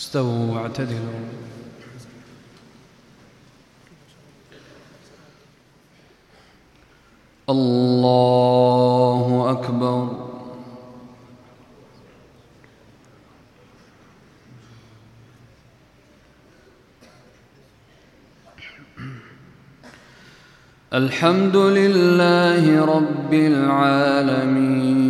استووا واعتدلوا. الله أكبر. الحمد لله رب العالمين.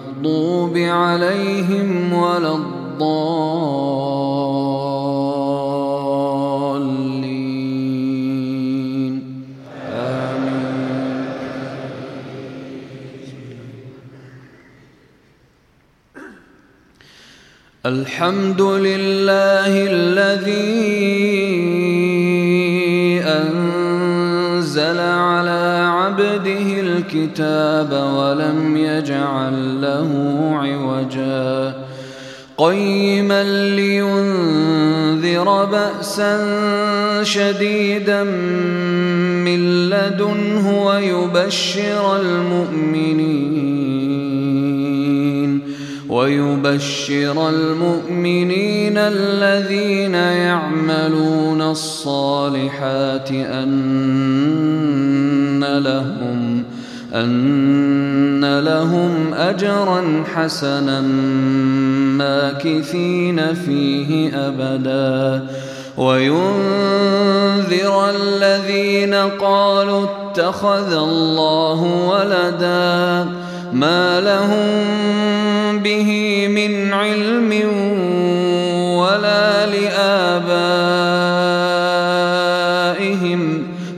عليهم ولا الضالين. آمين. الحمد لله الذي الكتاب ولم يجعل له عوجا. قيما لينذر بأسا شديدا من لدنه ويبشر المؤمنين. ويبشر المؤمنين الذين يعملون الصالحات أن لهم أن لهم أجرا حسنا ماكثين فيه أبدا. وينذر الذين قالوا اتخذ الله ولدا. ما لهم به من علم ولا لآبائهم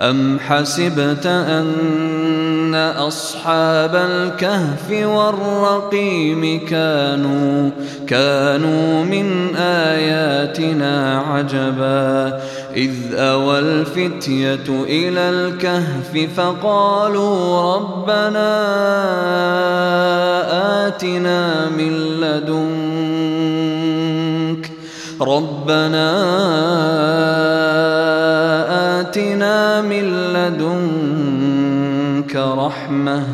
أم حسبت أن أصحاب الكهف والرقيم كانوا كانوا من آياتنا عجبا إذ أوى الفتية إلى الكهف فقالوا ربنا آتنا من لدنك ربنا آتنا من لدنك رحمة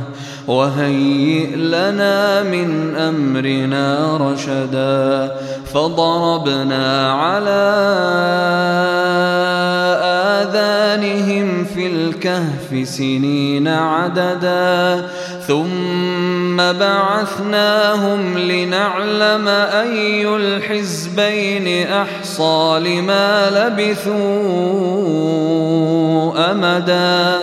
وهيئ لنا من أمرنا رشدا. فضربنا على آذانهم في الكهف سنين عددا. ثم بعثناهم لنعلم أي الحزبين أحصى لما لبثوا أمدا.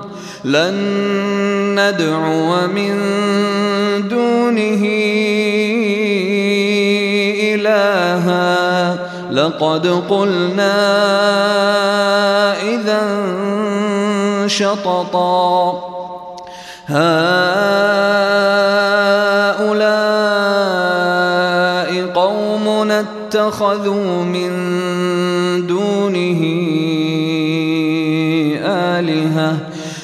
لن ندعو من دونه إلها. لقد قلنا إذا شططا هؤلاء اتخذوا من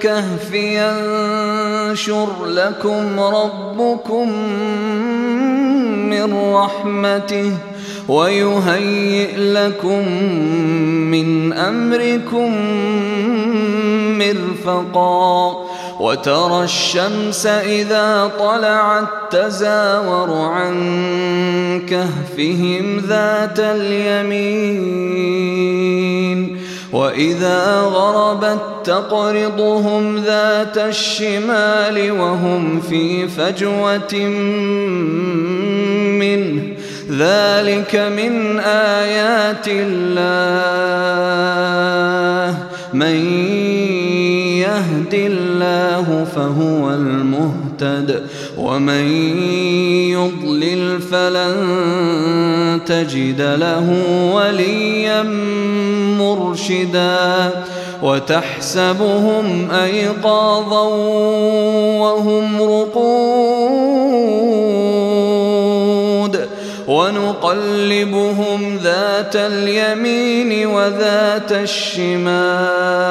الكهف ينشر لكم ربكم من رحمته ويهيئ لكم من أمركم مرفقاً. وترى الشمس إذا طلعت تزاور عن كهفهم ذات اليمين. وإذا غربت تقرضهم ذات الشمال وهم في فجوة منه ذلك من آيات الله من يهد الله فهو المهتد ومن يضلل فلن تجد له وليا مرشدا وتحسبهم أيقاظا وهم رقود ونقلبهم ذات اليمين وذات الشمال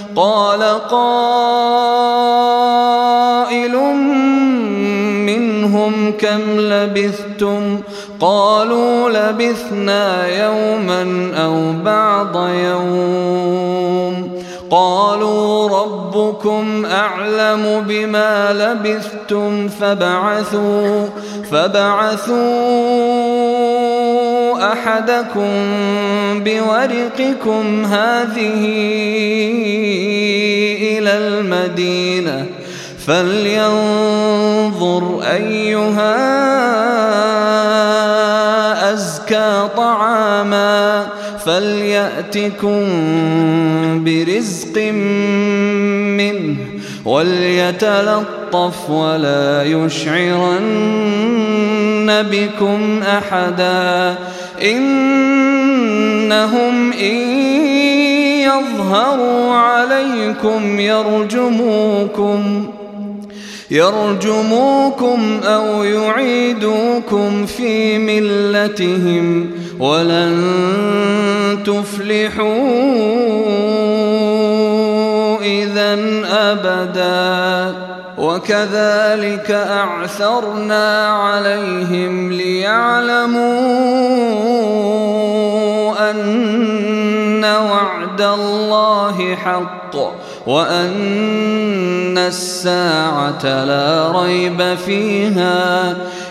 قال قائل منهم كم لبثتم؟ قالوا لبثنا يوما أو بعض يوم. قالوا ربكم أعلم بما لبثتم فبعثوا فبعثوا أحدكم بورقكم هذه إلى المدينة فلينظر أيها أزكى طعاما فليأتكم برزق منه وليتلطف ولا يشعرن بكم أحدا إنهم إن يظهروا عليكم يرجموكم يرجموكم أو يعيدوكم في ملتهم ولن تفلحوا إذا أبدا وكذلك أعثرنا عليهم ليعلموا أن وعد الله حق وأن الساعة لا ريب فيها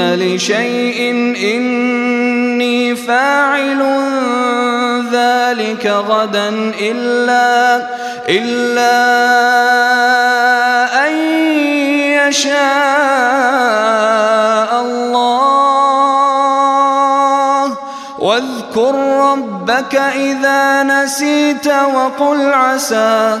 لشيء إني فاعل ذلك غدا إلا إلا أن يشاء الله. واذكر ربك إذا نسيت وقل عسى.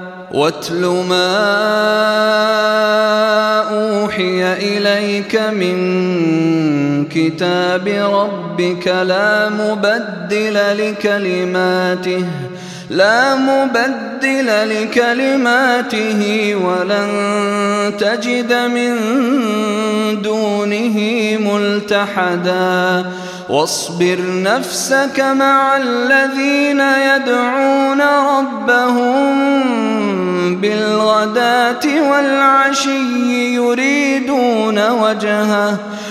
واتل ما أوحي إليك من كتاب ربك لا مبدل لكلماته لا مبدل لكلماته ولن تجد من دونه ملتحدا. واصبر نفسك مع الذين يدعون ربهم بالغداة والعشي يريدون وجهه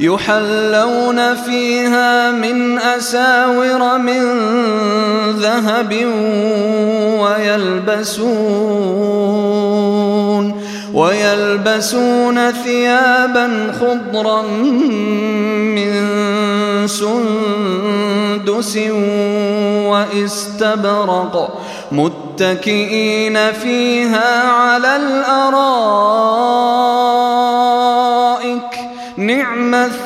يحلون فيها من أساور من ذهب ويلبسون ويلبسون ثيابا خضرا من سندس وإستبرق متكئين فيها على الأرائك نعم الثواب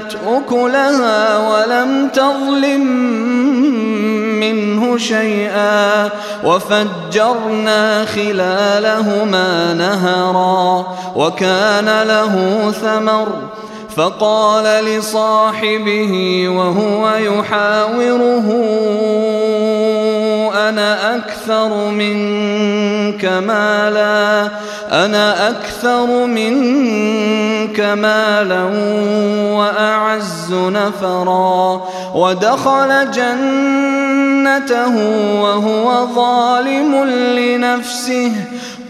أكلها ولم تظلم منه شيئا وفجرنا خلالهما نهرا وكان له ثمر فقال لصاحبه وهو يحاوره أنا أكثر منك مالا أنا أكثر منك مالا وأعز نفرا. ودخل جنته وهو ظالم لنفسه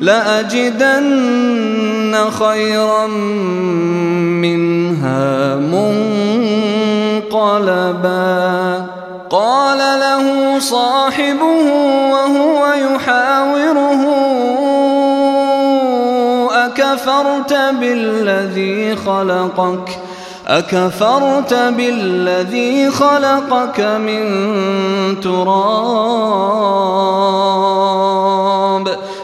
لأجدن خيرا منها منقلبا. قال له صاحبه وهو يحاوره أكفرت بالذي خلقك؟ أكفرت بالذي خلقك من تراب.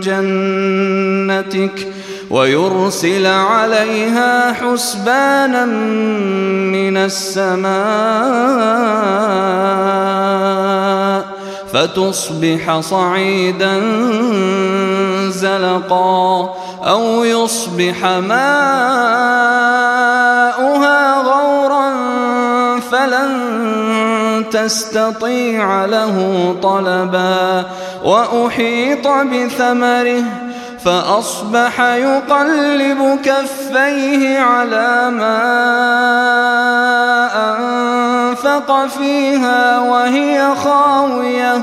جنتك ويرسل عليها حسبانا من السماء فتصبح صعيدا زلقا أو يصبح ماؤها تستطيع له طلبا وأحيط بثمره فأصبح يقلب كفيه على ما أنفق فيها وهي خاوية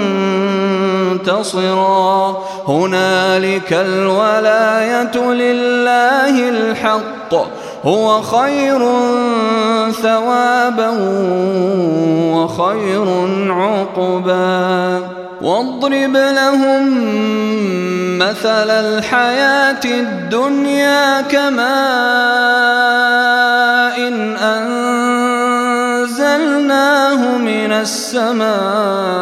منتصرا هنالك الولاية لله الحق. هو خير ثوابا وخير عقبا. واضرب لهم مثل الحياة الدنيا كماء أنزلناه من السماء.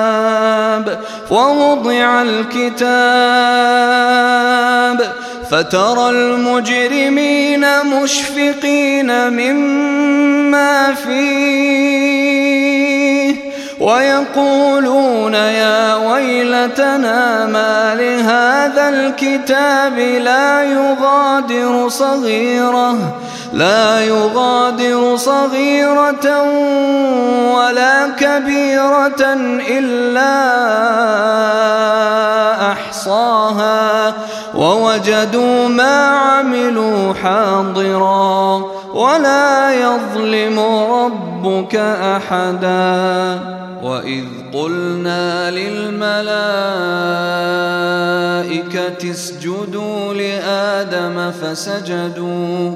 ووضع الكتاب فترى المجرمين مشفقين مما فيه ويقولون يا ويلتنا ما لهذا الكتاب لا يغادر صغيرة لا يغادر صغيرة ولا كبيرة إلا أحصاها ووجدوا ما عملوا حاضرا ولا يظلم ربك أحدا وإذ قلنا للملائكة اسجدوا لآدم فسجدوا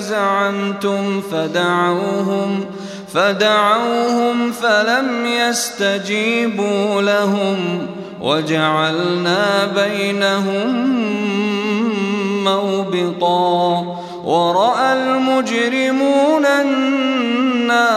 زعمتم فدعوهم فدعوهم فلم يستجيبوا لهم وجعلنا بينهم موبقا. ورأى المجرمون النار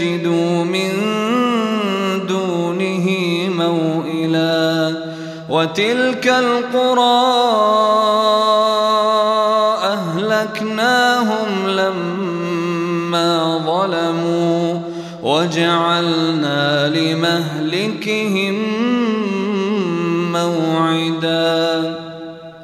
يجدوا من دونه موئلا وتلك القرى أهلكناهم لما ظلموا وجعلنا لمهلكهم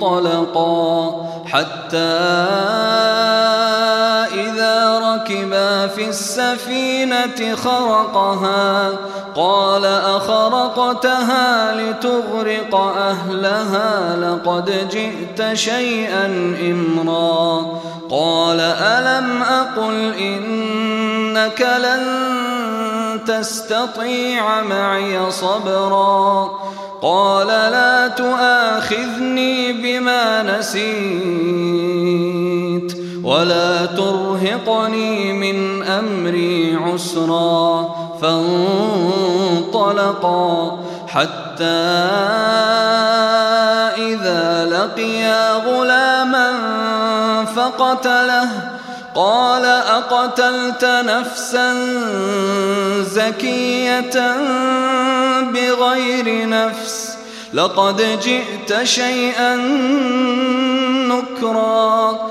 فانطلقا حتى ركبا في السفينة خرقها. قال أخرقتها لتغرق أهلها لقد جئت شيئا إمرا. قال ألم أقل إنك لن تستطيع معي صبرا. قال لا تؤاخذني بما نسيت. ولا ترهقني من أمري عسرا فانطلقا حتى إذا لقيا غلاما فقتله قال أقتلت نفسا زكية بغير نفس لقد جئت شيئا نكرا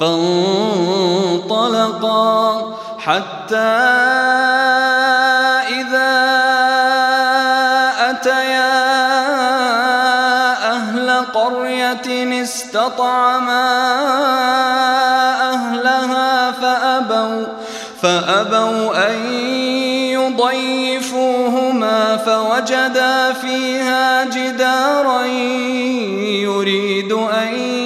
فانطلقا حتى إذا أتيا أهل قرية استطعما أهلها فأبوا فأبوا أن يضيفوهما فوجدا فيها جدارا يريد أن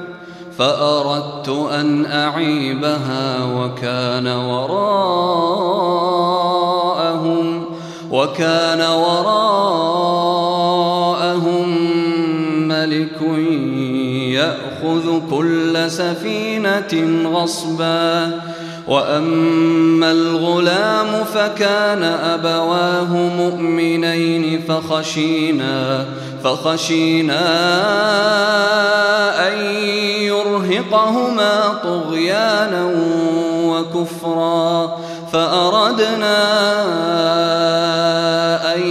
فأردت أن أعيبها وكان وراءهم وكان وراءهم ملك يأخذ كل سفينة غصبا. وأما الغلام فكان أبواه مؤمنين فخشينا فخشينا أن يرهقهما طغيانا وكفرا فأردنا أن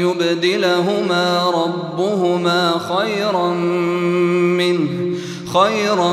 يبدلهما ربهما خيرا منه خيرا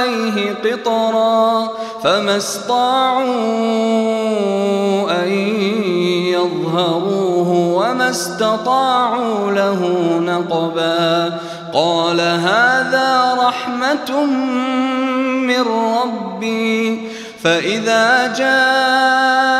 عليه قطرا فما استطاعوا أن يظهروه وما استطاعوا له نقبا قال هذا رحمة من ربي فإذا جاء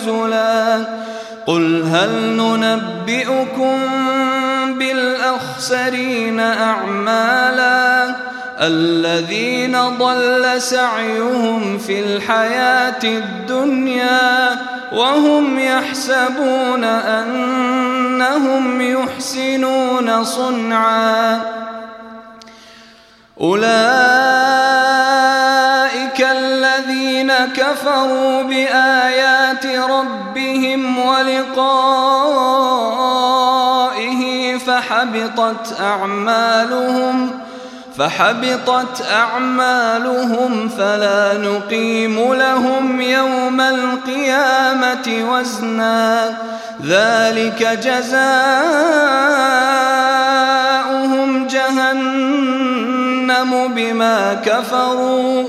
نزلا قل هل ننبئكم بالأخسرين أعمالا الذين ضل سعيهم في الحياة الدنيا وهم يحسبون أنهم يحسنون صنعا أولئك الذين كفروا بآيات ولقائه فحبطت أعمالهم فحبطت أعمالهم فلا نقيم لهم يوم القيامة وزنا. ذلك جزاؤهم جهنم بما كفروا.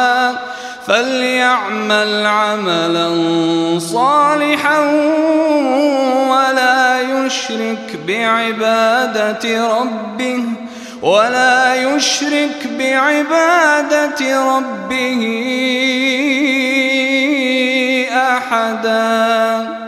فليعمل عملا صالحا ولا يشرك بعبادة ربه ولا يشرك بعبادة ربه أحداً.